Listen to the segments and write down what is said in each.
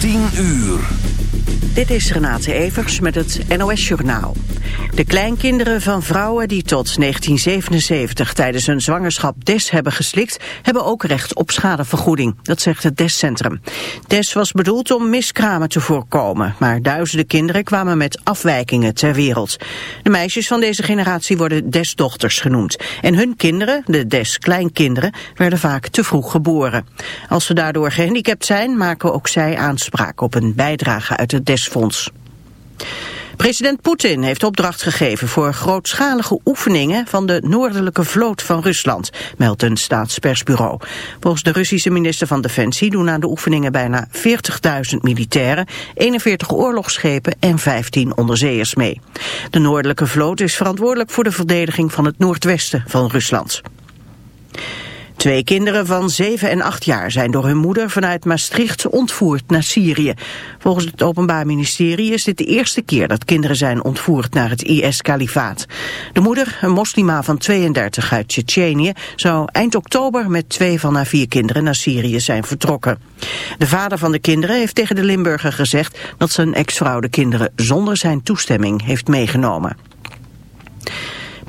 10 uur. Dit is Renate Evers met het NOS Journaal. De kleinkinderen van vrouwen die tot 1977 tijdens hun zwangerschap DES hebben geslikt... hebben ook recht op schadevergoeding, dat zegt het DES-centrum. DES was bedoeld om miskramen te voorkomen... maar duizenden kinderen kwamen met afwijkingen ter wereld. De meisjes van deze generatie worden DES-dochters genoemd. En hun kinderen, de DES-kleinkinderen, werden vaak te vroeg geboren. Als ze daardoor gehandicapt zijn, maken ook zij aanspraak op een bijdrage uit het DES-fonds. President Poetin heeft opdracht gegeven voor grootschalige oefeningen van de noordelijke vloot van Rusland, meldt een staatspersbureau. Volgens de Russische minister van Defensie doen aan de oefeningen bijna 40.000 militairen, 41 oorlogsschepen en 15 onderzeeërs mee. De noordelijke vloot is verantwoordelijk voor de verdediging van het noordwesten van Rusland. Twee kinderen van 7 en 8 jaar zijn door hun moeder vanuit Maastricht ontvoerd naar Syrië. Volgens het Openbaar Ministerie is dit de eerste keer dat kinderen zijn ontvoerd naar het IS-kalifaat. De moeder, een moslima van 32 uit Tsjetsjenië, zou eind oktober met twee van haar vier kinderen naar Syrië zijn vertrokken. De vader van de kinderen heeft tegen de Limburger gezegd dat zijn ex-vrouw de kinderen zonder zijn toestemming heeft meegenomen.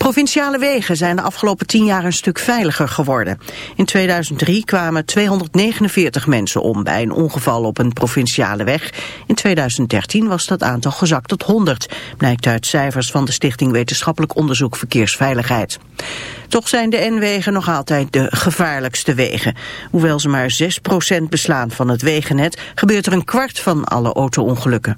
Provinciale wegen zijn de afgelopen tien jaar een stuk veiliger geworden. In 2003 kwamen 249 mensen om bij een ongeval op een provinciale weg. In 2013 was dat aantal gezakt tot 100, blijkt uit cijfers van de Stichting Wetenschappelijk Onderzoek Verkeersveiligheid. Toch zijn de N-wegen nog altijd de gevaarlijkste wegen. Hoewel ze maar 6% beslaan van het wegennet, gebeurt er een kwart van alle auto-ongelukken.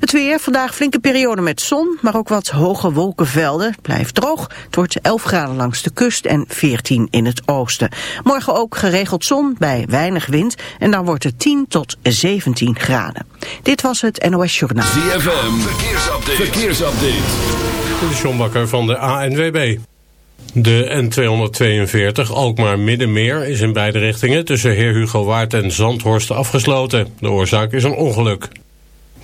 Het weer, vandaag flinke periode met zon, maar ook wat hoge wolkenvelden. blijft droog. Het wordt 11 graden langs de kust en 14 in het oosten. Morgen ook geregeld zon bij weinig wind en dan wordt het 10 tot 17 graden. Dit was het NOS Journaal. ZFM, verkeersupdate. verkeersupdate. De John Bakker van de ANWB. De N242 Alkmaar Middenmeer is in beide richtingen tussen Heer Hugo Waard en Zandhorst afgesloten. De oorzaak is een ongeluk.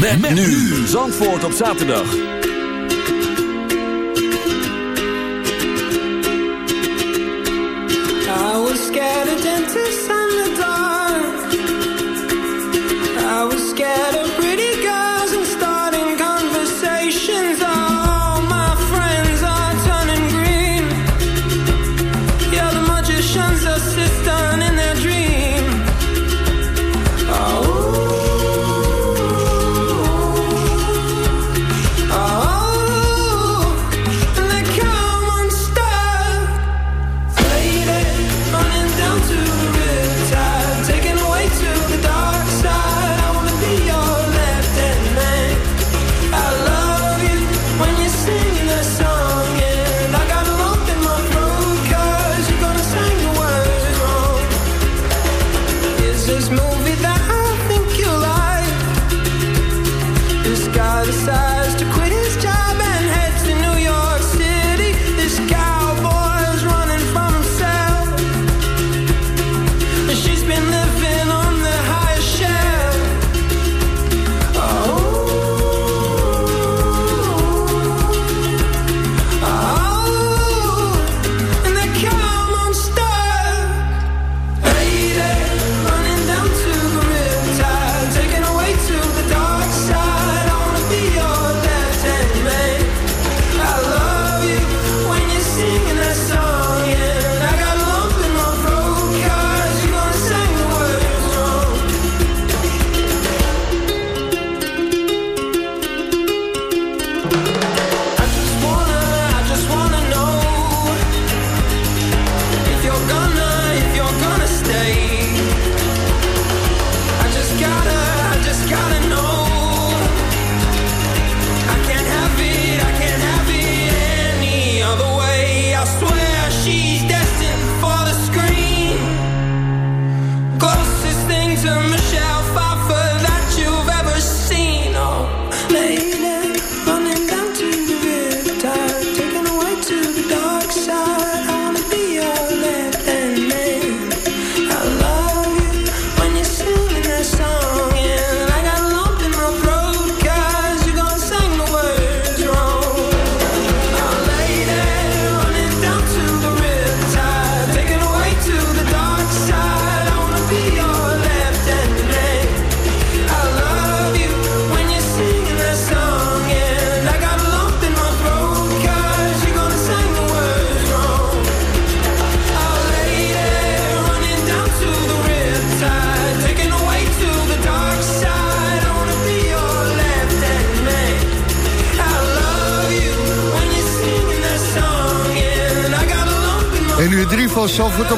Met, met nu. Zandvoort op zaterdag. I was scared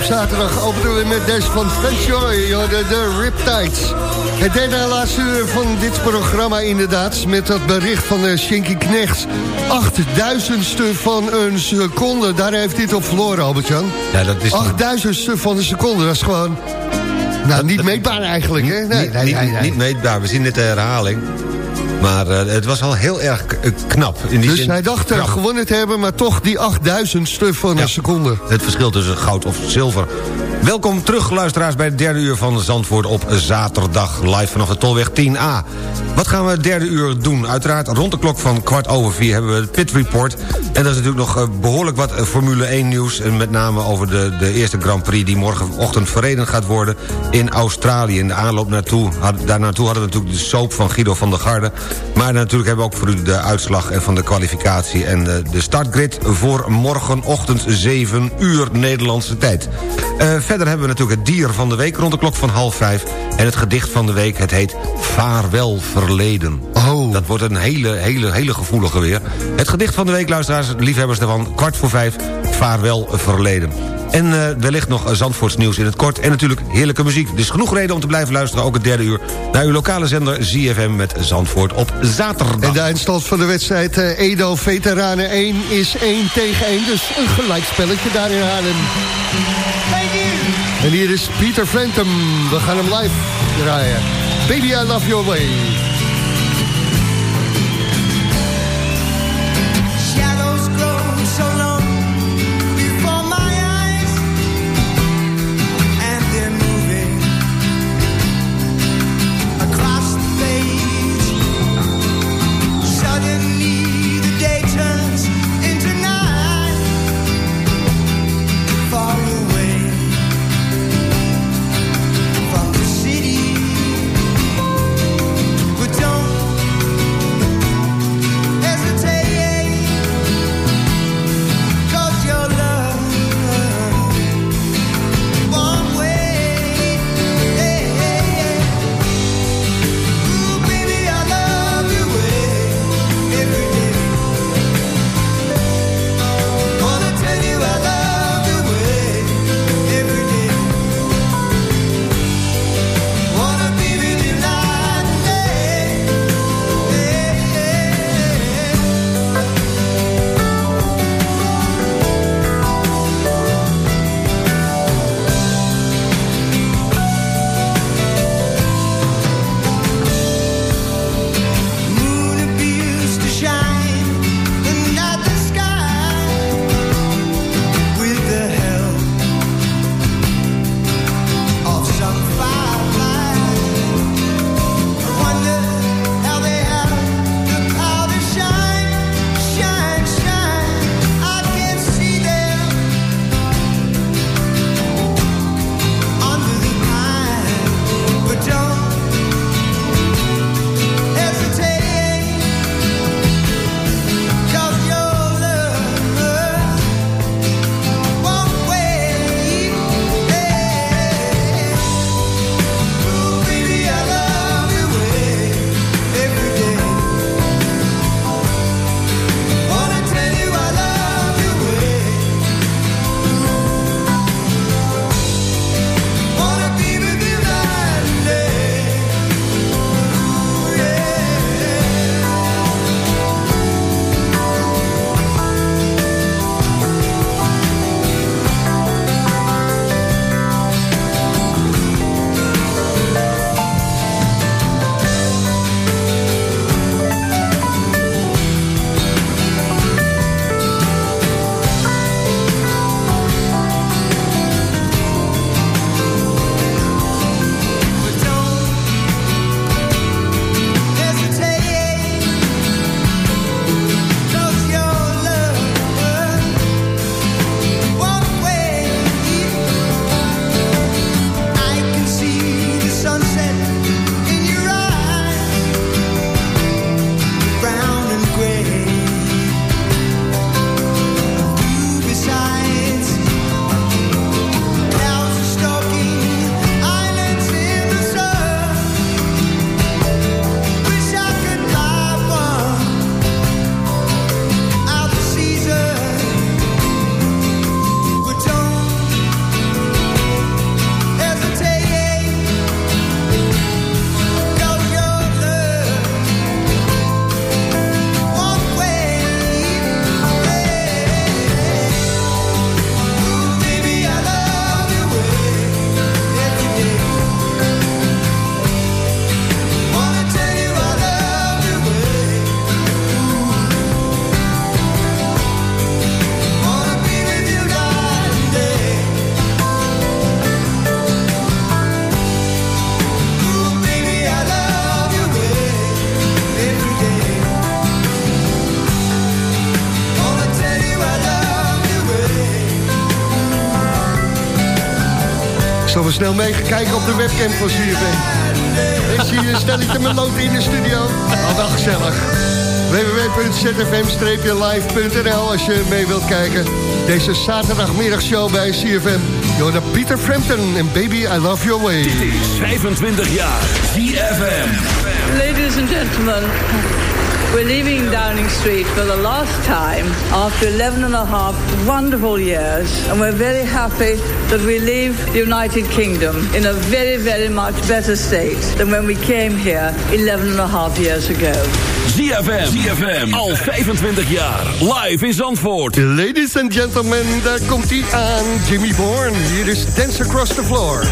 zaterdag openen we met deze van Fanjoy, de, de Riptides. Het derde en laatste uur van dit programma inderdaad, met dat bericht van uh, Shinky Knecht. 8000ste van een seconde, daar heeft hij het op verloren, Albert-Jan. Ja, dat is... 8000ste van een seconde, dat is gewoon... Nou, niet meetbaar eigenlijk, hè? Nee, nee, nee, nee. niet meetbaar, we zien net de herhaling. Maar uh, het was al heel erg k- knap. In die Dus zin, hij dacht er knap. gewonnen te hebben, maar toch die 8000ste van Ja. een seconde. Het verschil tussen goud of zilver. Welkom terug, luisteraars, bij het derde uur van Zandvoort op zaterdag. Live vanaf de Tolweg 10A. Wat gaan we het derde uur doen? Uiteraard rond de klok van kwart over vier hebben we het Pit Report. En dat is natuurlijk nog eh, behoorlijk wat eh, Formule 1 nieuws. En met name over de, de eerste Grand Prix die morgenochtend verreden gaat worden in Australië. In de aanloop naartoe, had, daar naartoe hadden we natuurlijk de soap van Guido van der Garde. Maar natuurlijk hebben we ook voor u de uitslag van de kwalificatie... en de startgrid voor morgenochtend 7 uur Nederlandse tijd. Eh, verder hebben we natuurlijk het dier van de week rond de klok van half vijf. En het gedicht van de week, het heet Vaarwel Verleden. Oh. Dat wordt een hele, hele, hele gevoelige weer. Het gedicht van de week, luisteraars, liefhebbers daarvan... kwart voor vijf, Vaarwel Verleden. En eh, wellicht nog Zandvoorts nieuws in het kort. En natuurlijk heerlijke muziek. Dus genoeg reden om te blijven luisteren, ook het derde uur... naar uw lokale zender ZFM met Zandvoort op zaterdag. En de eindstand van de wedstrijd eh, Edo Veteranen 1 is 1 tegen 1. Dus een gelijkspelletje daar in Haarlem. En hier is Peter Frampton. We gaan hem live draaien. Baby, I love your way. Snel mee gaan kijken op de webcam van CFM. Ik zie je stelletje met lood in de studio. Al wel gezellig. www.zfm-live.nl als je mee wilt kijken. Deze zaterdagmiddagshow bij CFM. Jona Pieter Frampton en Baby I Love Your Way. Dit is 25 jaar ZFM. Ladies and gentlemen, we're leaving Downing Street for the last time after 11 and a half wonderful years. And we're very happy that we leave the United Kingdom in a very, very much better state than when we came here 11 and a half years ago. ZFM. ZFM. Al 25 jaar. Live in Zandvoort. Ladies and gentlemen, daar komt hij aan. Jimmy Bourne. Hier is Dance Across the Floor.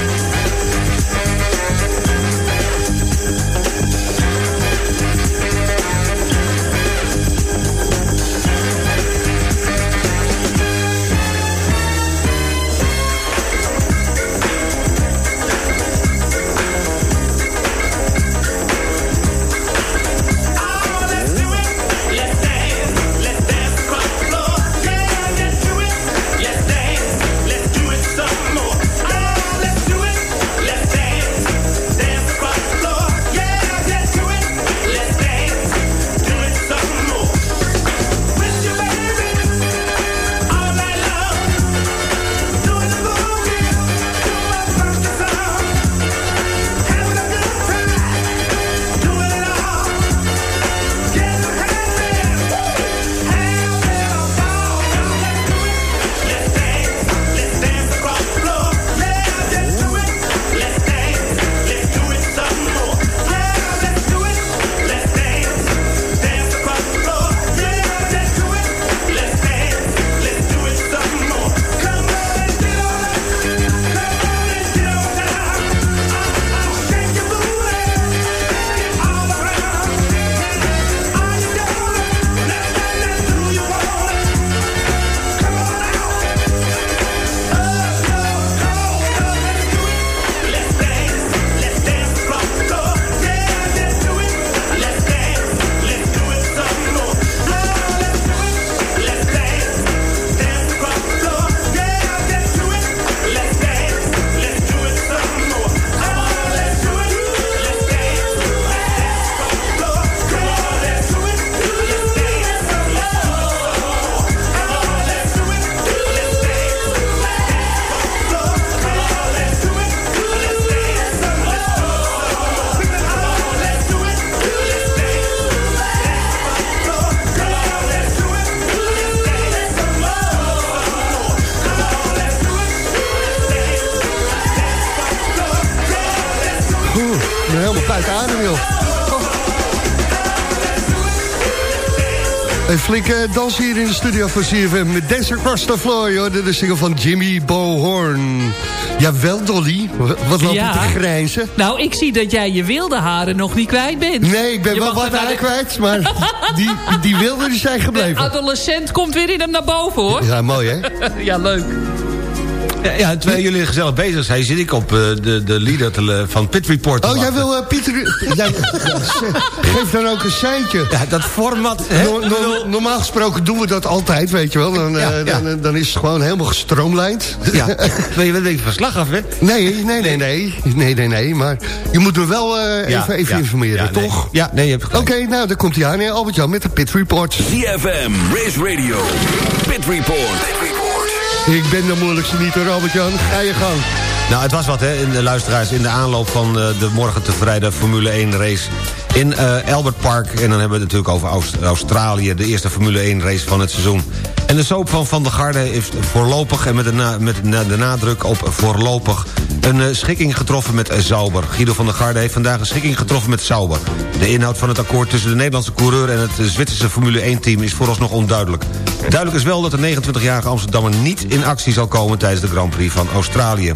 Flinke dans hier in de studio van CFM met Dance Across the Floor, joh. Is de single van Jimmy Bohorn. Jawel, Dolly. Wat loopt Ja. je te grijnzen? Nou, ik zie dat jij je wilde haren nog niet kwijt bent. Nee, ik ben Je wel wat haar de- kwijt, maar die, die wilde die zijn De gebleven. adolescent komt weer in hem naar boven, hoor. Ja, mooi, hè? Ja, leuk. Ja, ja, terwijl jullie gezellig bezig zijn, zit ik op eh, de, de leader te van Pit Report Oh, jij wil eh, Pieter... jij- geef dan ook een seintje. Ja, dat format... hè? No- no- normaal gesproken doen we dat altijd, weet je wel. Dan, eh, Ja, ja. Dan, dan is het gewoon helemaal gestroomlijnd. Ja, wil je wel een verslag af, hè? Nee, nee, nee, nee. Nee, nee, nee. Maar je moet me wel eh, Ja, even, even ja. informeren, Ja, nee. toch? Ja, nee, je hebt Oké, nou, dan komt hij aan, Albert-Jan, met de Pit Report. ZFM, Race Radio, Pit Report. Ik ben de moeilijkste niet hoor, Albert-Jan. Ga je gang. Nou, het was wat, hè, in de luisteraars, in de aanloop van eh, de morgen te vrijden Formule 1 race in eh, Albert Park. En dan hebben we het natuurlijk over Aus- Australië, de eerste Formule 1 race van het seizoen. En de soap van Van der Garde heeft voorlopig, en met de, met de nadruk op voorlopig... een eh, schikking getroffen met Sauber. Guido van der Garde heeft vandaag een schikking getroffen met Sauber. De inhoud van het akkoord tussen de Nederlandse coureur... en het Zwitserse Formule 1-team is vooralsnog onduidelijk. Duidelijk is wel dat de 29-jarige Amsterdammer niet in actie zal komen... tijdens de Grand Prix van Australië.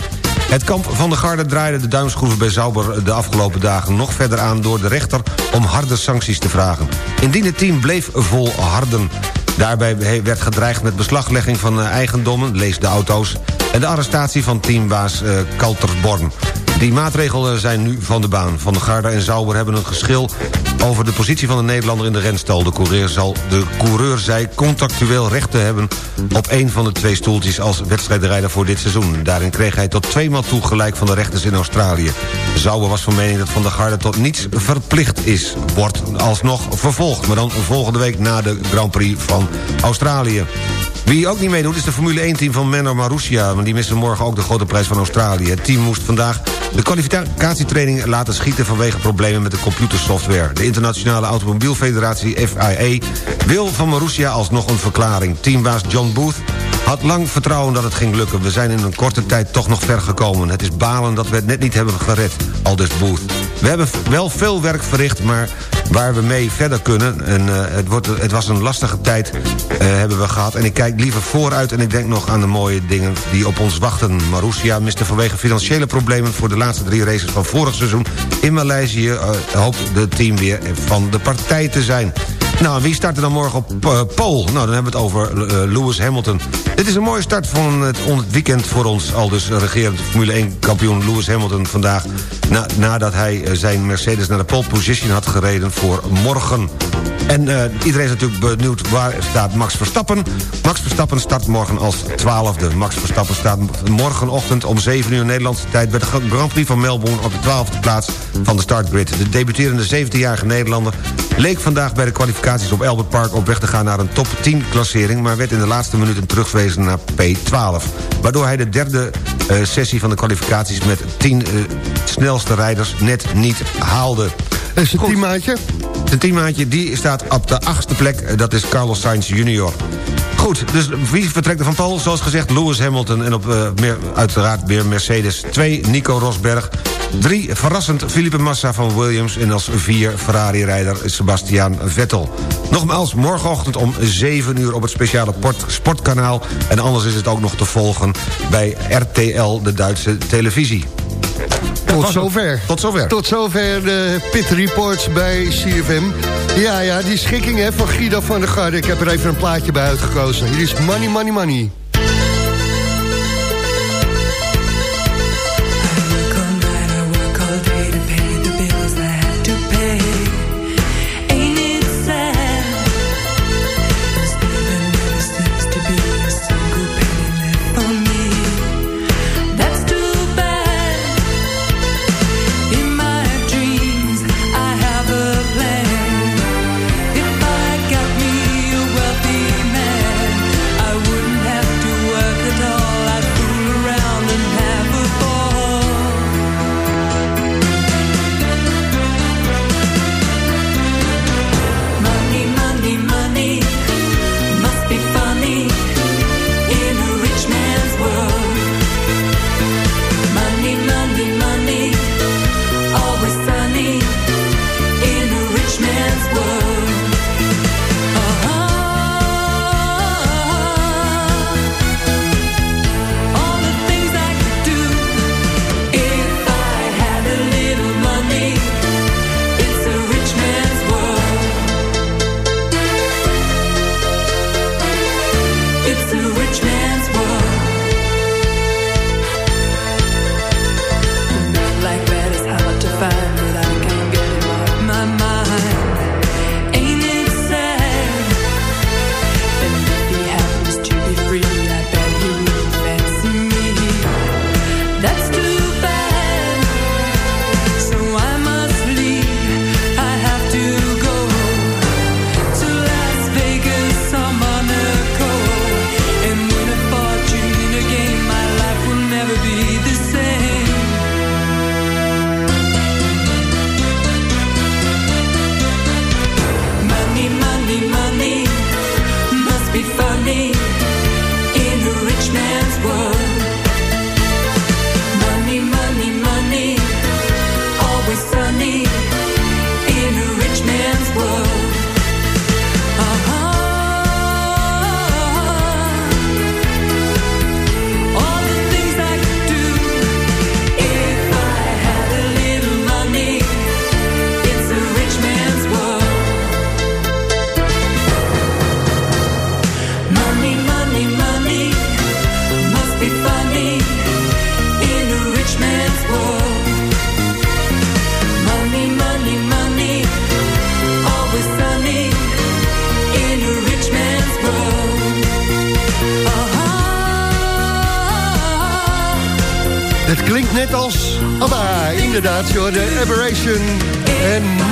Het kamp van de Garde draaide de duimschroeven bij Sauber de afgelopen dagen nog verder aan... door de rechter om harde sancties te vragen. Indien het team bleef volharden. Daarbij werd gedreigd met beslaglegging van eh, eigendommen, lees de auto's... en de arrestatie van teambaas eh Kaltersborn. Die maatregelen zijn nu van de baan. Van der Garde en Zauber hebben een geschil over de positie van de Nederlander in de renstal. De coureur, zal, de coureur zei contractueel recht te hebben op een van de twee stoeltjes als wedstrijdrijder voor dit seizoen. Daarin kreeg hij tot tweemaal toe gelijk van de rechters in Australië. Zauber was van mening dat Van der Garde tot niets verplicht is. Wordt alsnog vervolgd, maar dan volgende week na de Grand Prix van Australië. Wie ook niet meedoet is de Formule 1-team van Menno Marussia... want die missen morgen ook de grote prijs van Australië. Het team moest vandaag de kwalificatietraining laten schieten... vanwege problemen met de computersoftware. De internationale automobielfederatie FIA wil van Marussia alsnog een verklaring. Teambaas John Booth had lang vertrouwen dat het ging lukken. We zijn in een korte tijd toch nog ver gekomen. Het is balen dat we het net niet hebben gered, aldus Booth. We hebben wel veel werk verricht, maar waar we mee verder kunnen... en uh, het, wordt, het was een lastige tijd uh, hebben we gehad... en ik kijk liever vooruit en ik denk nog aan de mooie dingen die op ons wachten. Marussia miste vanwege financiële problemen... voor de laatste drie races van vorig seizoen in Maleisië... Uh, hoopt het team weer van de partij te zijn. Nou, wie start er dan morgen op uh, pole? Nou, dan hebben we het over uh, Lewis Hamilton. Dit is een mooie start van het, weekend voor ons... al dus regerend Formule 1-kampioen Lewis Hamilton vandaag... Na, nadat hij uh, zijn Mercedes naar de pole position had gereden voor morgen. En uh, iedereen is natuurlijk benieuwd waar staat Max Verstappen. Max Verstappen start morgen als twaalfde. Max Verstappen staat morgenochtend om 7 uur Nederlandse tijd... bij de Grand Prix van Melbourne op de twaalfde plaats van de startgrid. De debuterende 17-jarige Nederlander leek vandaag bij de kwalificaties op Albert Park... op weg te gaan naar een top 10-klassering... maar werd in de laatste minuten teruggewezen naar P12. Waardoor hij de derde uh, sessie van de kwalificaties... met 10 uh, snelste rijders net niet haalde. En zijn teammaatje? Zijn teammaatje die staat op de achtste plek. Dat is Carlos Sainz junior. Goed, dus wie vertrekt er van Paul? Zoals gezegd Lewis Hamilton en op uh, meer, uiteraard weer Mercedes. 2 Nico Rosberg. 3 verrassend Felipe Massa van Williams. En als 4 Ferrari-rijder Sebastian Vettel. Nogmaals, morgenochtend om 7 uur op het speciale port, sportkanaal. En anders is het ook nog te volgen bij RTL, de Duitse televisie. Tot zover. Tot zover. Tot zover de Pit Reports bij CFM. Ja, ja, die schikking hè, van Guido van der Garde. Ik heb er even een plaatje bij uitgekozen. Hier is Money, Money, Money.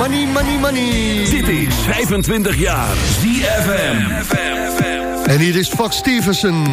Money, Money, Money. Dit is 25 jaar ZFM. En hier is Fox Stevenson.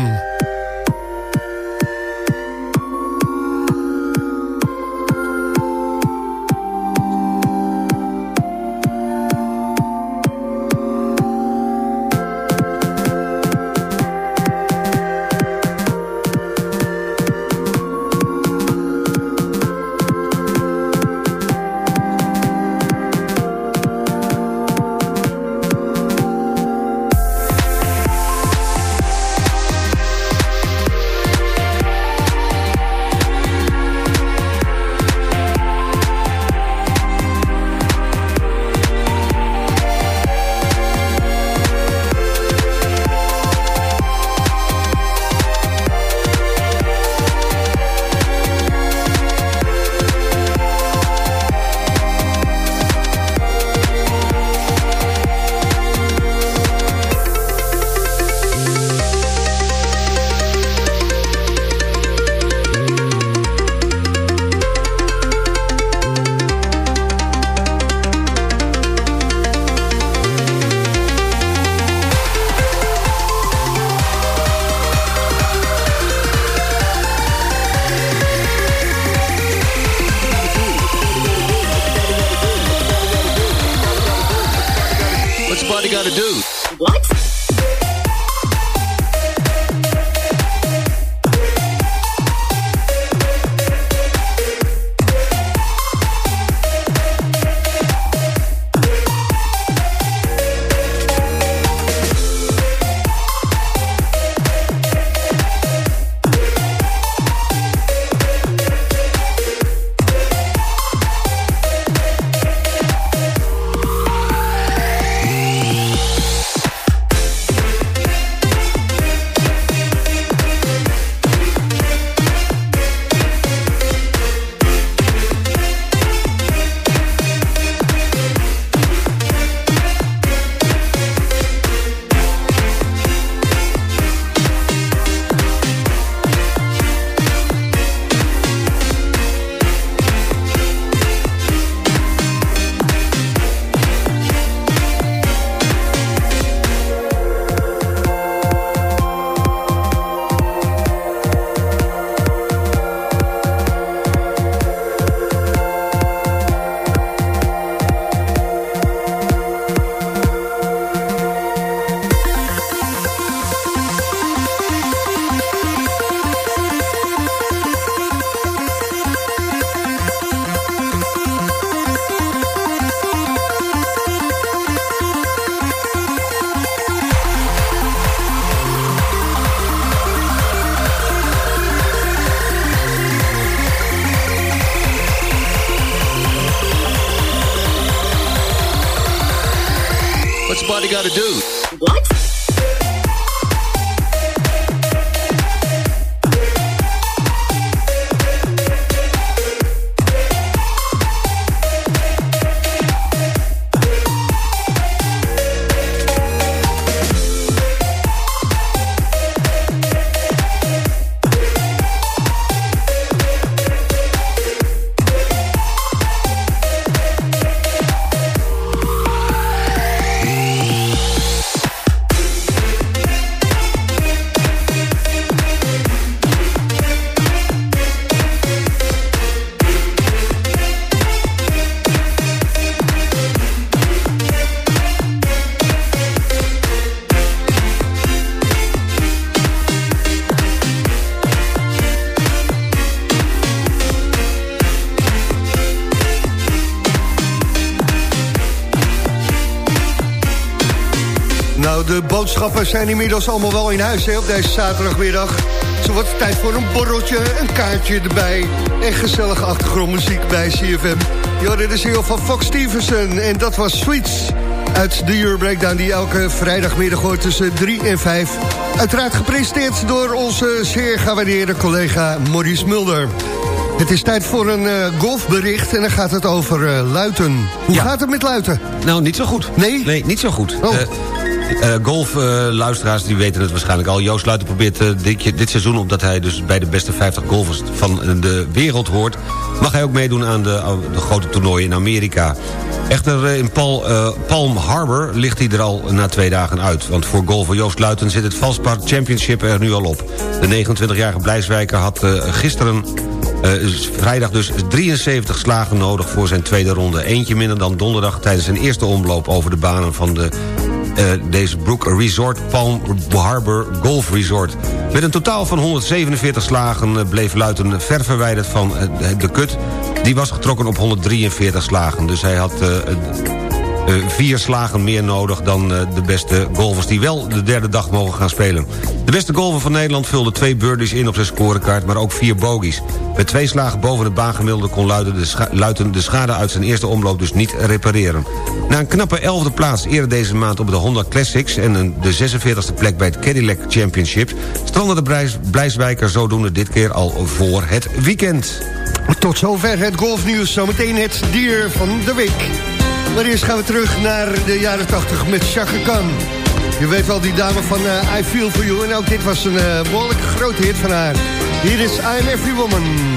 Boodschappen zijn inmiddels allemaal wel in huis hè, op deze zaterdagmiddag. Zo wordt het tijd voor een borreltje, een kaartje erbij... en gezellige achtergrondmuziek bij CFM. Ja, dit is heel van Fox Stevenson en dat was Sweets... uit de Euro Breakdown die elke vrijdagmiddag hoort tussen 3 en 5. Uiteraard gepresenteerd door onze zeer gewaardeerde collega Maurice Mulder. Het is tijd voor een eh, golfbericht en dan gaat het over eh, Luiten. Hoe Ja. gaat het met Luiten? Nou, niet zo goed. Nee? Nee, niet zo goed. Oh. Eh, Eh, Golfluisteraars die weten het waarschijnlijk al. Joost Luiten probeert eh, dit, seizoen... omdat hij dus bij de beste 50 golfers van de wereld hoort... mag hij ook meedoen aan de, de grote toernooien in Amerika. Echter eh, in Pal, eh, Palm Harbor ligt hij er al na twee dagen uit. Want voor golfer Joost Luiten zit het Valspar Championship er nu al op. De 29-jarige Blijswijker had eh, gisteren eh, vrijdag dus 73 slagen nodig voor zijn tweede ronde. Eentje minder dan donderdag tijdens zijn eerste omloop over de banen van de eh, deze Brook Resort Palm Harbor Golf Resort. Met een totaal van 147 slagen eh, bleef Luiten ver verwijderd van eh, de kut. Die was getrokken op 143 slagen. Dus hij had eh, vier slagen meer nodig dan eh, de beste golfers... die wel de derde dag mogen gaan spelen. De beste golfer van Nederland vulde twee birdies in op zijn scorekaart... maar ook vier bogies. Met twee slagen boven de baangemiddelde kon Luiten de, schade uit zijn eerste omloop dus niet repareren. Na een knappe elfde plaats eerder deze maand op de Honda Classics... en de 46e plek bij het Cadillac Championship... strandde de Blijs- Blijswijker zodoende dit keer al voor het weekend. Tot zover het golfnieuws. Zometeen het dier van de week. Maar eerst gaan we terug naar de jaren 80 met Chaka Khan. Je weet wel, die dame van eh, I Feel For You. En ook dit was een eh, behoorlijk grote hit van haar. Hier is I'm Every Woman.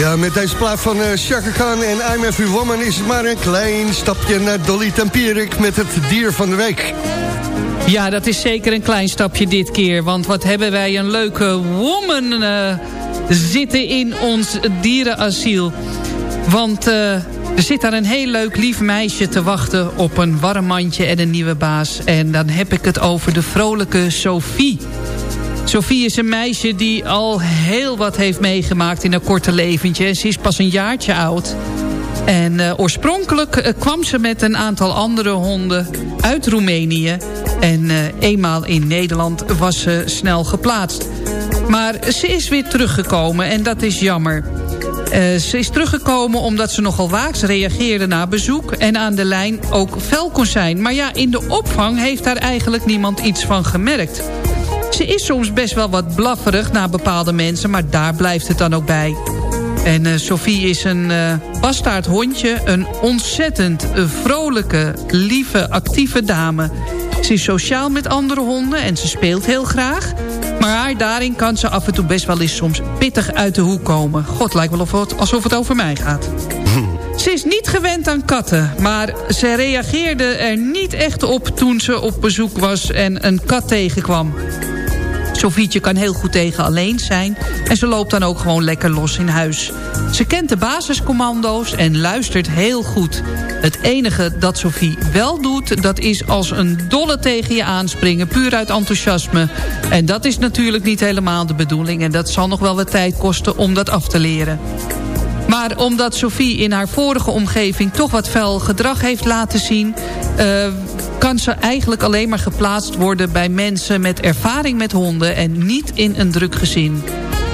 Ja, met deze plaat van uh, Chaka Khan en I'm Woman... is het maar een klein stapje naar Dolly Tempierik met het dier van de week. Ja, dat is zeker een klein stapje dit keer. Want wat hebben wij een leuke woman uh, zitten in ons dierenasiel. Want uh, er zit daar een heel leuk lief meisje te wachten... op een warm mandje en een nieuwe baas. En dan heb ik het over de vrolijke Sophie... Sophie is een meisje die al heel wat heeft meegemaakt in haar korte leventje. Ze is pas een jaartje oud. En uh, oorspronkelijk uh, kwam ze met een aantal andere honden uit Roemenië. En uh, eenmaal in Nederland was ze snel geplaatst. Maar ze is weer teruggekomen en dat is jammer. ze is teruggekomen omdat ze nogal waaks reageerde na bezoek... en aan de lijn ook fel kon zijn. Maar ja, in de opvang heeft daar eigenlijk niemand iets van gemerkt. Ze is soms best wel wat blafferig naar bepaalde mensen... maar daar blijft het dan ook bij. En uh, Sophie is een uh, bastaard hondje. Een ontzettend uh, vrolijke, lieve, actieve dame. Ze is sociaal met andere honden en ze speelt heel graag. Maar daarin kan ze af en toe best wel eens soms pittig uit de hoek komen. God, lijkt wel of het, alsof het over mij gaat. Ze is niet gewend aan katten, maar ze reageerde er niet echt op toen ze op bezoek was en een kat tegenkwam. Sofietje kan heel goed tegen alleen zijn. En ze loopt dan ook gewoon lekker los in huis. Ze kent de basiscommando's en luistert heel goed. Het enige dat Sofie wel doet, dat is als een dolle tegen je aanspringen. Puur uit enthousiasme. En dat is natuurlijk niet helemaal de bedoeling. En dat zal nog wel wat tijd kosten om dat af te leren. Maar omdat Sophie in haar vorige omgeving toch wat fel gedrag heeft laten zien... Uh, kan ze eigenlijk alleen maar geplaatst worden bij mensen met ervaring met honden... en niet in een druk gezin.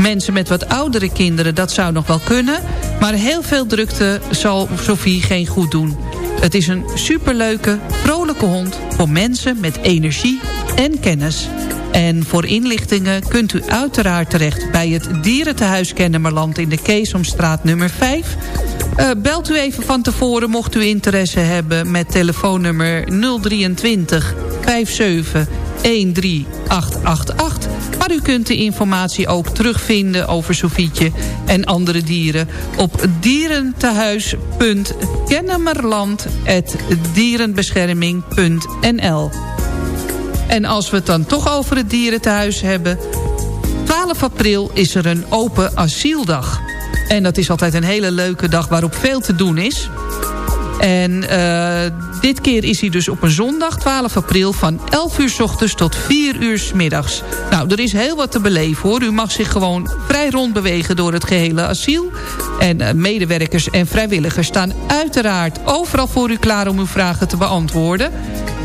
Mensen met wat oudere kinderen, dat zou nog wel kunnen... maar heel veel drukte zal Sophie geen goed doen. Het is een superleuke, vrolijke hond voor mensen met energie en kennis. En voor inlichtingen kunt u uiteraard terecht bij het dierentehuis Kennemerland in de Keesomstraat nummer 5. Uh, belt u even van tevoren mocht u interesse hebben met telefoonnummer 023 57 13888. Maar u kunt de informatie ook terugvinden over Sofietje en andere dieren op dierentehuis.kennemerland.dierenbescherming.nl En als we het dan toch over het dierentehuis hebben... 12 april is er een open asieldag. En dat is altijd een hele leuke dag waarop veel te doen is. En uh, dit keer is hij dus op een zondag, 12 april... van 11 uur s ochtends tot 4 uur s middags. Nou, er is heel wat te beleven, hoor. U mag zich gewoon vrij rond bewegen door het gehele asiel. En uh, medewerkers en vrijwilligers staan uiteraard overal voor u klaar... om uw vragen te beantwoorden.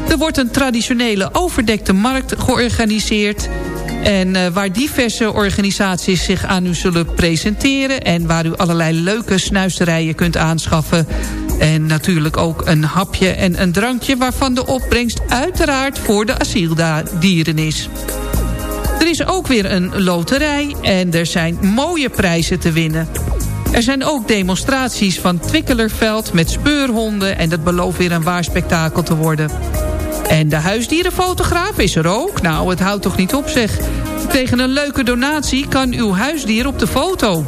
Er wordt een traditionele overdekte markt georganiseerd... En uh, waar diverse organisaties zich aan u zullen presenteren... en waar u allerlei leuke snuisterijen kunt aanschaffen... En natuurlijk ook een hapje en een drankje... waarvan de opbrengst uiteraard voor de asieldieren is. Er is ook weer een loterij en er zijn mooie prijzen te winnen. Er zijn ook demonstraties van Twikkelerveld met speurhonden... en dat belooft weer een waar spektakel te worden. En de huisdierenfotograaf is er ook. Nou, het houdt toch niet op zeg. Tegen een leuke donatie kan uw huisdier op de foto.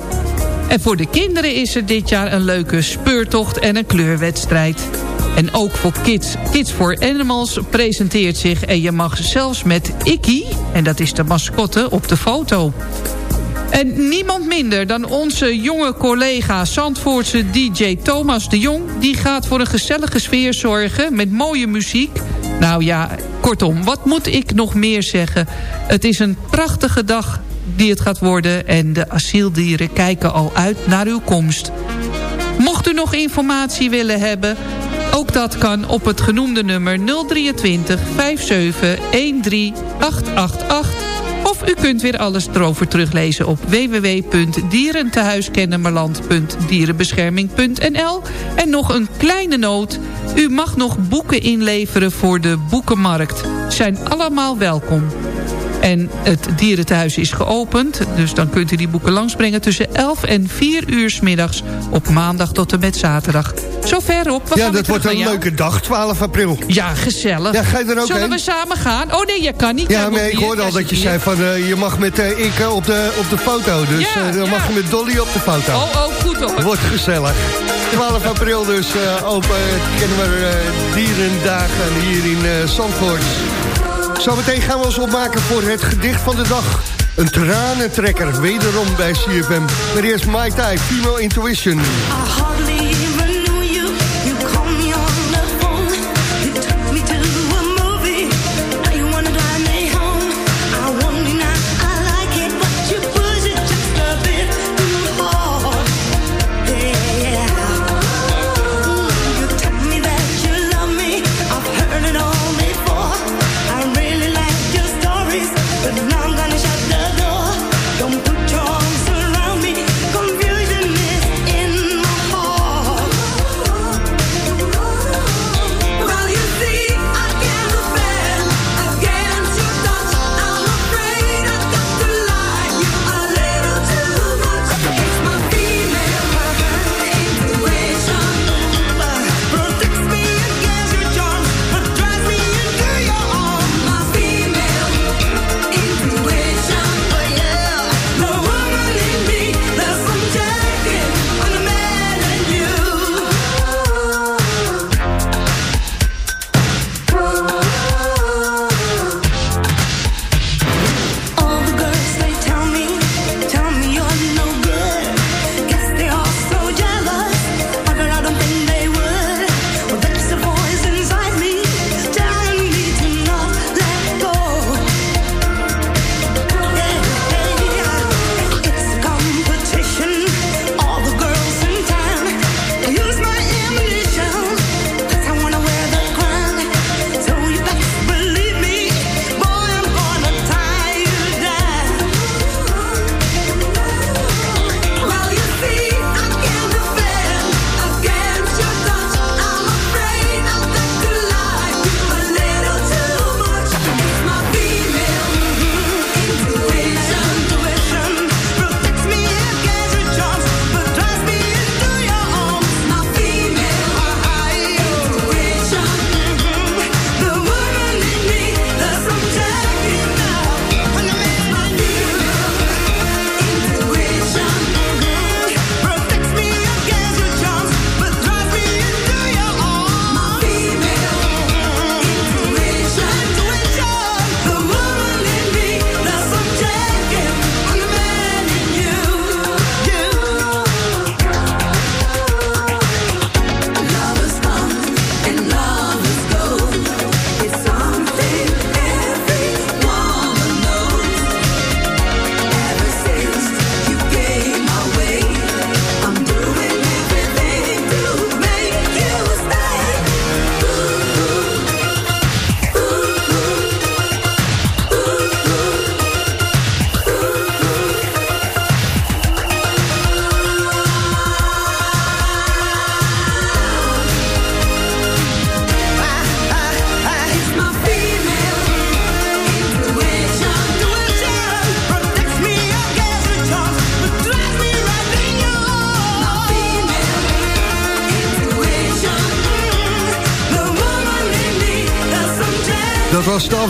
En voor de kinderen is er dit jaar een leuke speurtocht en een kleurwedstrijd. En ook voor Kids, Kids for Animals presenteert zich... en je mag zelfs met Ikkie, en dat is de mascotte, op de foto. En niemand minder dan onze jonge collega Zandvoortse DJ Thomas de Jong... die gaat voor een gezellige sfeer zorgen met mooie muziek... Nou ja, kortom, wat moet ik nog meer zeggen? Het is een prachtige dag die het gaat worden... en de asieldieren kijken al uit naar uw komst. Mocht u nog informatie willen hebben... ook dat kan op het genoemde nummer 023 57 13 888 of u kunt weer alles erover teruglezen op www.dierentehuiskennemerland.dierenbescherming.nl En nog een kleine noot. U mag nog boeken inleveren voor de boekenmarkt. Zijn allemaal welkom. En het dierenthuis is geopend. Dus dan kunt u die boeken langsbrengen tussen 11 en 4 uur 's middags op maandag tot en met zaterdag. Zo verop. Ja, dat wordt een leuke dag, 12 april. Ja, gezellig. Ja, ga je er ook Zullen heen? we samen gaan? Oh nee, je kan niet. Ja, maar moet ik hoorde al dat je zei van eh, je mag met eh ik op de, op de foto. Dus Ja, eh, dan ja. mag je met Dolly op de foto. Oh, oh, goed hoor. Wordt gezellig. 12 april dus open kennen we dierendagen hier in Zandvoort. Zometeen gaan we ons opmaken voor het gedicht van de dag. Een tranentrekker, wederom bij CFM. Maar eerst My Type, Female Intuition.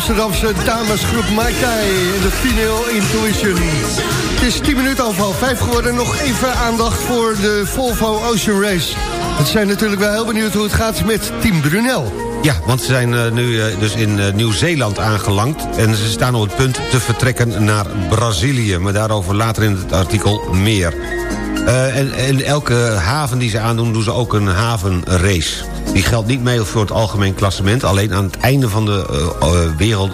Amsterdamse damesgroep Mai Tai en de Female Intuition. Het is 10 minuten over half 5 geworden. Nog even aandacht voor de Volvo Ocean Race. We zijn natuurlijk wel heel benieuwd hoe het gaat met Team Brunel. Ja, want ze zijn eh, nu eh, dus in eh, Nieuw-Zeeland aangelangt... en ze staan op het punt te vertrekken naar Brazilië. Maar daarover later in het artikel meer. Eh, en, en elke haven die ze aandoen, doen ze ook een havenrace. Die geldt niet mee voor het algemeen klassement... alleen aan het einde van de eh, wereld,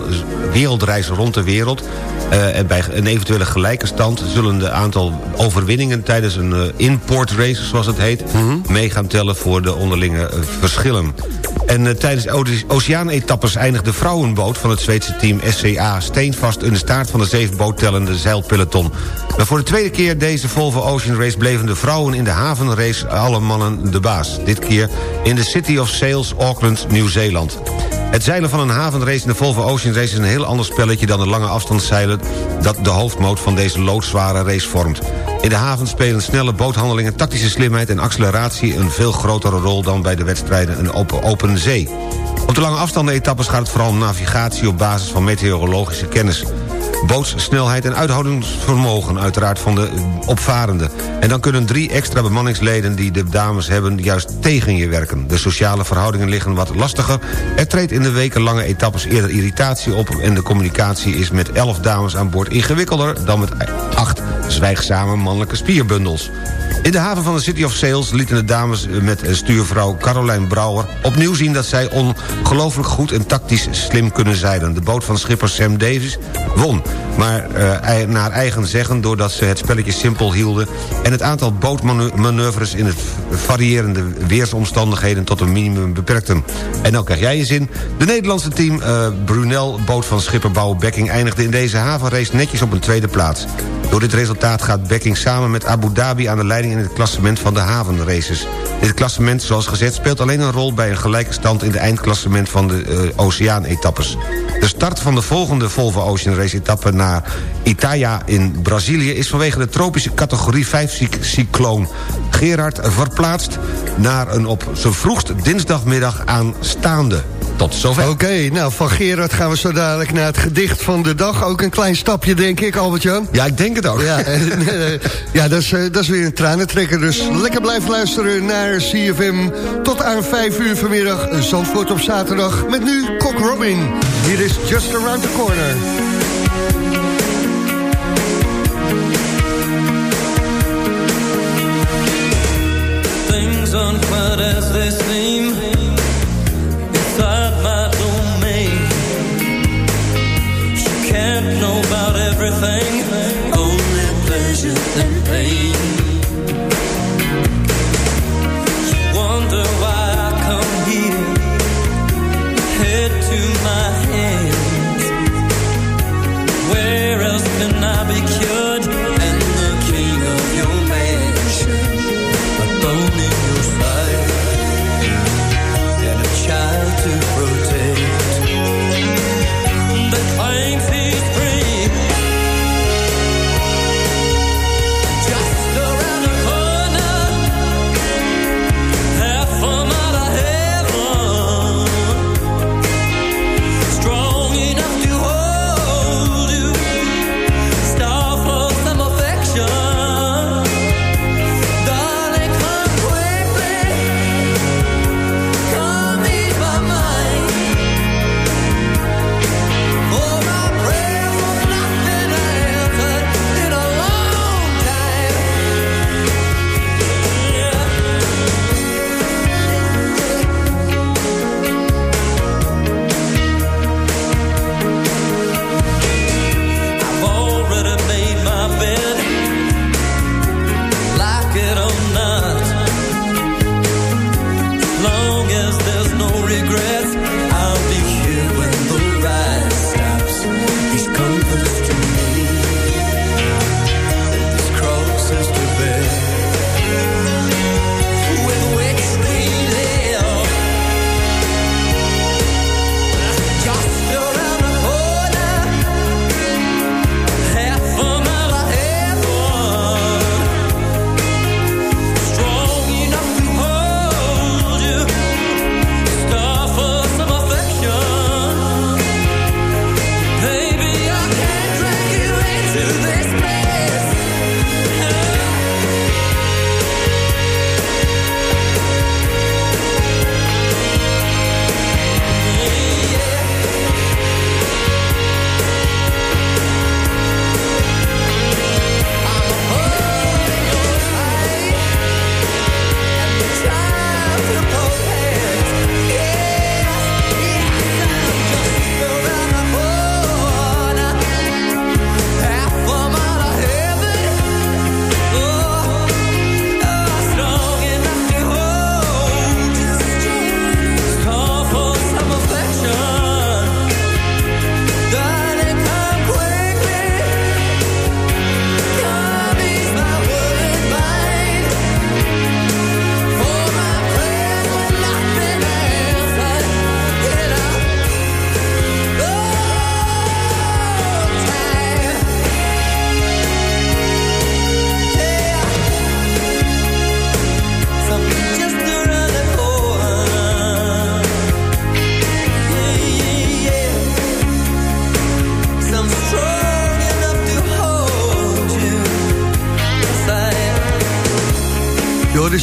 wereldreis rond de wereld... en bij een eventuele gelijke stand... zullen de aantal overwinningen tijdens een importrace, zoals het heet... mee gaan tellen voor de onderlinge verschillen. En eh, tijdens de oceaanetappes eindigt de vrouwenboot van het Zweedse team SCA... steenvast in de staart van de zeven boottellende zeilpeloton. Maar voor de tweede keer deze Volvo Ocean Race... bleven de vrouwen in de havenrace alle mannen de baas. Dit keer in de City of Sales, Auckland, Nieuw-Zeeland. Het zeilen van een havenrace in de Volvo Ocean Race is een heel ander spelletje... dan de lange afstandszeilen dat de hoofdmoot van deze loodzware race vormt. In de haven spelen snelle boothandelingen, tactische slimheid en acceleratie... een veel grotere rol dan bij de wedstrijden op open zee. Op de lange afstanden etappes gaat het vooral om navigatie op basis van meteorologische kennis bootssnelheid en uithoudingsvermogen uiteraard van de opvarende. En dan kunnen drie extra bemanningsleden die de dames hebben juist tegen je werken. De sociale verhoudingen liggen wat lastiger. Er treedt in de wekenlange etappes eerder irritatie op... en de communicatie is met elf dames aan boord ingewikkelder... dan met acht zwijgzame mannelijke spierbundels. In de haven van de City of Sales lieten de dames met stuurvrouw Caroline Brouwer... opnieuw zien dat zij ongelooflijk goed en tactisch slim kunnen zeilen. De boot van schipper Sam Davis won. Maar uh, naar eigen zeggen doordat ze het spelletje simpel hielden... en het aantal bootmanoeuvres in het variërende weersomstandigheden... tot een minimum beperkten. En dan krijg jij je zin. De Nederlandse team uh, Brunel, boot van schipper Bouw Bekking... eindigde in deze havenrace netjes op een tweede plaats. Door dit resultaat gaat Bekking samen met Abu Dhabi aan de leiding... in het klassement van de havenraces. Dit klassement, zoals gezegd, speelt alleen een rol... bij een gelijke stand in de eindklassement van de uh, oceaan-etappes. De start van de volgende Volvo Ocean Race etappe naar Italia in Brazilië... is vanwege de tropische categorie 5 cycloon Gerard verplaatst... naar een op zijn vroegst dinsdagmiddag aanstaande. Tot zover. Oké, nou van Gerard gaan we zo dadelijk naar het gedicht van de dag. Ook een klein stapje, denk ik, Albert-Jan. Ja, ik denk het ook. Ja, ja dat, is, dat is weer een tranentrekker. Dus lekker blijven luisteren naar CFM. Tot aan 5 uur vanmiddag, Zandvoort op zaterdag. Met nu Kok Robin. Hier is Just Around the Corner. Things aren't quite as they seem can't know about everything. Only pleasure and pain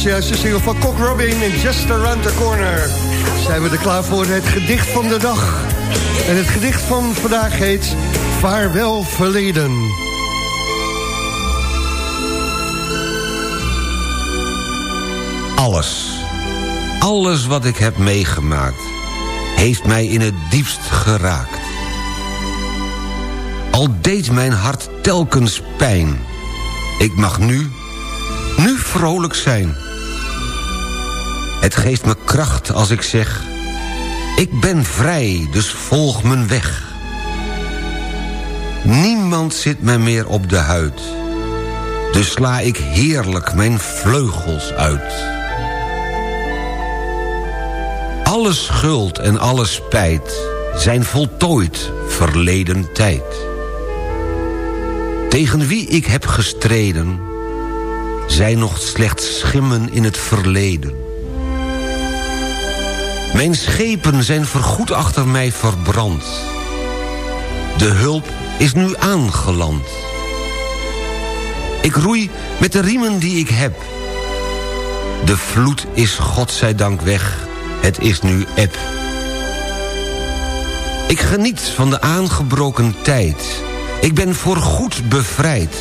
hoorde is juist de single van Cock Robin en Just Around the Corner. Zijn we er klaar voor het gedicht van de dag. En het gedicht van vandaag heet Vaarwel Verleden. Alles, alles wat ik heb meegemaakt... heeft mij in het diepst geraakt. Al deed mijn hart telkens pijn... ik mag nu, nu vrolijk zijn. Het geeft me kracht als ik zeg... ik ben vrij, dus volg mijn weg. Niemand zit mij meer op de huid... dus sla ik heerlijk mijn vleugels uit... Alle schuld en alle spijt zijn voltooid verleden tijd. Tegen wie ik heb gestreden, zijn nog slechts schimmen in het verleden. Mijn schepen zijn vergoed achter mij verbrand. De hulp is nu aangeland. Ik roei met de riemen die ik heb. De vloed is godzijdank weg het is nu eb. Ik geniet van de aangebroken tijd. Ik ben voorgoed bevrijd.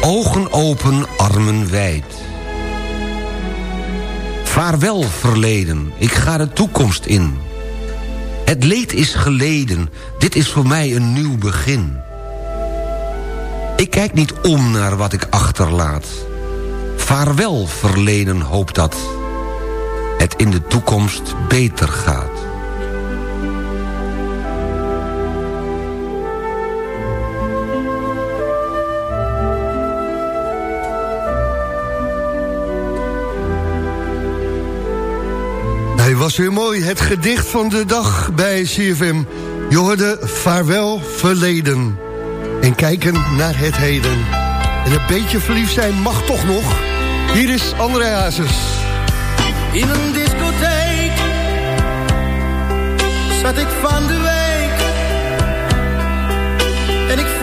Ogen open, armen wijd. Vaarwel verleden, ik ga de toekomst in. Het leed is geleden, dit is voor mij een nieuw begin. Ik kijk niet om naar wat ik achterlaat. Vaarwel verleden, hoop dat het in de toekomst beter gaat. Was weer mooi, het gedicht van de dag bij CFM. Je hoorde vaarwel verleden. En kijken naar het heden. En een beetje verliefd zijn mag toch nog. Hier is André Hazes. In een discotheek zat ik van de week en ik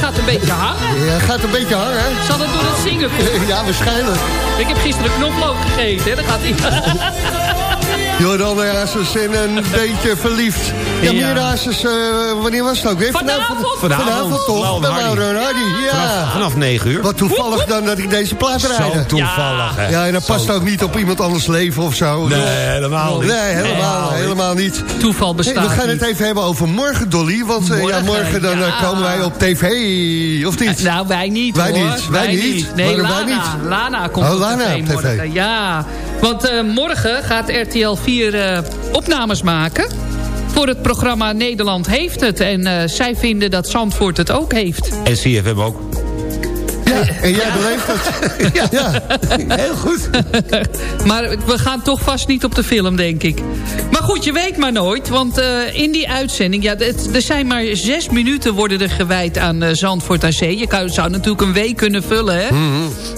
gaat een beetje hangen. Ja, gaat een beetje hangen? Zal het door het zingen komen? Ja, waarschijnlijk. Ik heb gisteren knoflook gegeten, hè? Dan gaat hij... Jordan Hazes en een beetje verliefd. Ja, Ja. meer Hazes, eh, wanneer was het ook weer? Vanavond. Vanavond, Vanavond. toch? Bij. Laura Hardy, ja. Vanaf, vanaf 9 uur. Wat toevallig dan dat ik deze plaat Zo rijd. toevallig, hè. Ja, en dat past ook niet op iemand anders leven of zo. Nee, helemaal niet. Nee, helemaal, Nee. helemaal niet. Toeval Hey, bestaat we gaan niet. het even hebben over morgen, Dolly. Want eh, ja, Morgen, morgen dan eh, ja. komen wij op tv, of niet? Nou, wij niet Wij hoor. niet, wij niet. Nee, Waarom wij Lana. niet? Lana komt Oh, op Lana tv op tv. morgen. Ja, want eh, morgen gaat RTL 4 eh, opnames maken... voor het programma Nederland heeft het. En eh, zij vinden dat Zandvoort het ook heeft. En CFM ook. Ja, en jij beleeft het. ja. ja, heel goed. Maar we gaan toch vast niet op de film, denk ik. Maar goed, je weet maar nooit. Want eh, in die uitzending... Ja, het- er zijn maar zes minuten worden er gewijd aan eh, Zandvoort aan Zee. Je kan, zou natuurlijk een week kunnen vullen, hè?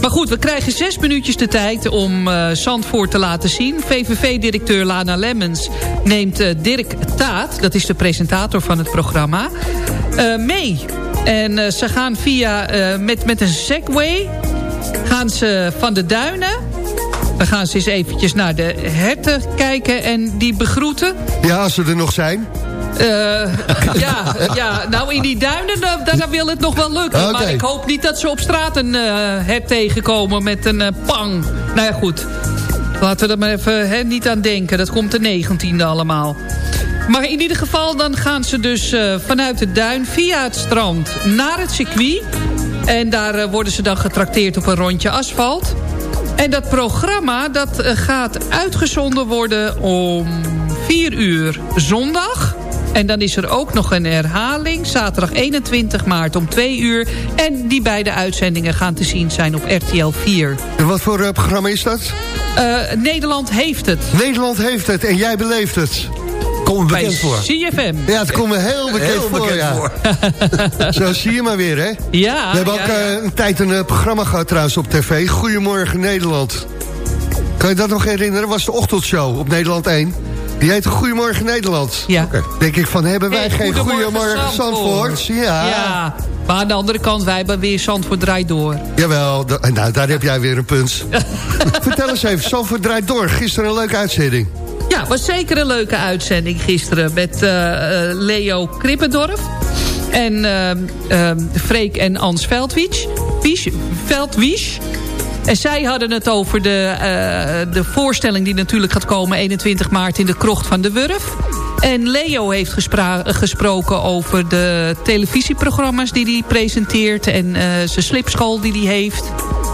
Maar goed, we krijgen zes minuutjes de tijd om eh, Zandvoort te laten zien. VVV-directeur Lana Lemmens neemt Dirk Taat... dat is de presentator van het programma... mee. En eh, ze gaan via... eh, met, met een segway... gaan ze van de duinen... dan gaan ze eens eventjes naar de herten kijken en die begroeten. Ja, als ze er nog zijn. Eh, ja, ja, nou in die duinen, daar, daar wil het nog wel lukken. Maar ik hoop niet dat ze op straat een hert tegenkomen met een pang. Nou ja, goed. Laten we er maar even hè, niet aan denken. Dat komt de 19e allemaal. Maar in ieder geval, dan gaan ze dus eh, vanuit de duin via het strand naar het circuit. En daar eh, worden ze dan getrakteerd op een rondje asfalt. En dat programma dat eh, gaat uitgezonden worden om 4 uur zondag. En dan is er ook nog een herhaling. Zaterdag 21 maart om 2 uur. En die beide uitzendingen gaan te zien zijn op RTL 4. En wat voor programma is dat? Nederland heeft het. Nederland heeft het en jij beleeft het. Kom me bekend voor. CFM. Ja, het komt me heel bekend Heel voor. bekend ja. voor. Zo zie je maar weer, hè? Ja, We hebben ook ja, eh, een tijd een eh, programma gehad trouwens op tv. Goedemorgen Nederland. Kan je dat nog herinneren? was de ochtendshow op Nederland 1. Die heette Goedemorgen Nederland. Ja. Oké. Denk ik van, hebben wij Hey, geen Goedemorgen Zandvoort? Ja. Ja, maar aan de andere kant, wij hebben weer Zandvoort draait door. Jawel, nou, daar heb jij weer een punt. Vertel eens even, Zandvoort draait door. Gisteren een leuke uitzending. Ja, was zeker een leuke uitzending gisteren met eh, eh, Leo Krippendorf. En eh, eh, Freek en Ans Veldwisch. Wies, Veldwisch. En zij hadden het over de, de voorstelling die natuurlijk gaat komen 21 maart in de krocht van de Wurf. En Leo heeft gesproken over de televisieprogramma's die hij presenteert. En zijn slipschool die hij heeft.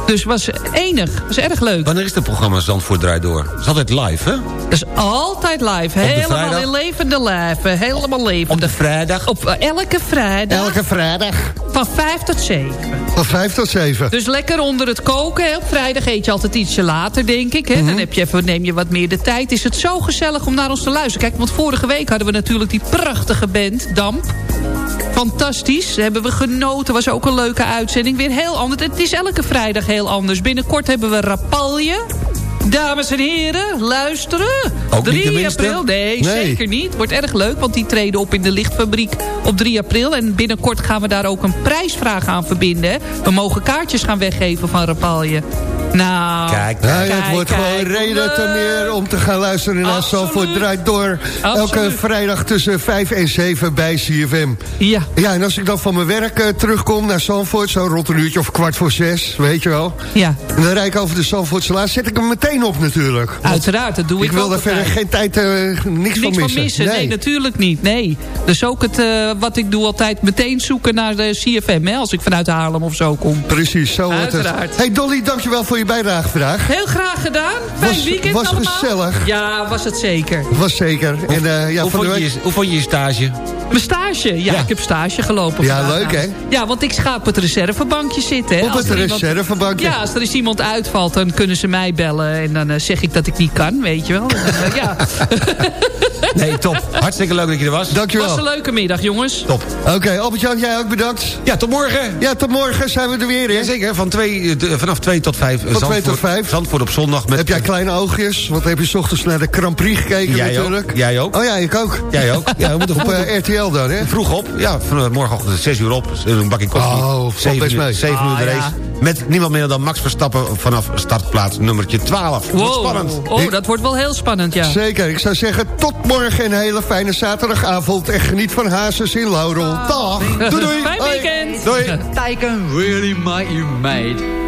Dus was enig, was erg leuk. Wanneer is het programma Zandvoort draait door? Het is altijd live, hè? Dat is altijd live. Helemaal in levende lijven. Helemaal levende. Op de vrijdag. Op eh, elke vrijdag. Elke vrijdag. Van 5 tot 7. Van 5 tot 7. Dus lekker onder het koken. Hè. Op vrijdag eet je altijd ietsje later, denk ik. Hè. Mhm. Dan heb je even, neem je wat meer de tijd. Is het zo gezellig om naar ons te luisteren. Kijk, want vorige week hadden we natuurlijk die prachtige band, Damp. Fantastisch. Hebben we genoten. Was ook een leuke uitzending. Weer heel anders. Het is elke vrijdag heel anders. Binnenkort hebben we Rapalje. Dames en heren, luisteren. Ook niet 3 de minste? april. Nee, Nee. zeker niet. Wordt erg leuk, want die treden op in de lichtfabriek op 3 april. En binnenkort gaan we daar ook een prijsvraag aan verbinden. We mogen kaartjes gaan weggeven van Rapalje. Nou, Kijk, Ja, Kijk, het wordt kijk, gewoon reden te meer om te gaan luisteren naar. Zandvoort draait door. Absoluut. Elke vrijdag tussen 5 en 7 bij CFM. ja. Ja, en als ik dan van mijn werk eh, terugkom naar Zandvoort... zo rond een uurtje of kwart voor zes, weet je wel... Ja, en dan rijd ik over de Zandvoortse Laan... zet ik hem meteen op natuurlijk. Want uiteraard. Dat doe ik ik wil daar verder geen tijd, eh, niks, Niks van missen. Nee. natuurlijk niet. Nee. Dus ook het, eh, wat ik doe altijd meteen zoeken naar de CFM. Hè, als ik vanuit Haarlem of zo kom. Precies, zo wordt het. Uiteraard. Hey Dolly, dankjewel voor je bijdrage vandaag. Heel graag gedaan. Fijn Was- weekend was allemaal. gezellig. Ja, was het zeker. Was zeker. En, eh, ja, hoe, vond je, week... je- hoe vond je je stage? Mijn stage. Ja, Ja. ik heb stage gelopen. Ja, vandaag. leuk, hè? Ja, want ik ga op het reservebankje zitten. Hè. Op het er iemand- reservebankje. Ja, als er eens iemand uitvalt, dan kunnen ze mij bellen. En dan eh, zeg ik dat ik niet kan, weet je wel. En eh, ja. Nee, top. Hartstikke leuk dat je er was. Dankjewel. was een leuke middag, jongens. Top. Oké, Albert-Jan, jij ook bedankt. Ja, tot morgen. Ja, tot morgen zijn we er weer, hè? Zeker, van twee, vanaf 2 tot 5. Van 2 tot 5. Zandvoort op zondag. Met Heb jij kleine oogjes? Want heb je 's ochtends naar de Grand Prix gekeken Jij natuurlijk? ook. Jij ook. Oh ja, ik ook. Jij ook. Ja, we moeten Op vroeg, eh, RTL dan, hè? vroeg op. Ja, van, eh, morgenochtend 6 uur op. Een bakje koffie. Oh, valt zeven best uur, mee. zeven uur de Ah, race. Met niemand minder dan Max Verstappen vanaf startplaats nummertje 12. Wordt Wow. Spannend. Oh, dat wordt wel heel spannend, ja. Zeker, ik zou zeggen tot morgen een hele fijne zaterdagavond. En geniet van Hazes in Laurel. Dag. Doei doei. Fijn weekend. Doei. They can really make you mad.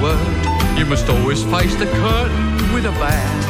word. You must always face the curtain with a bow.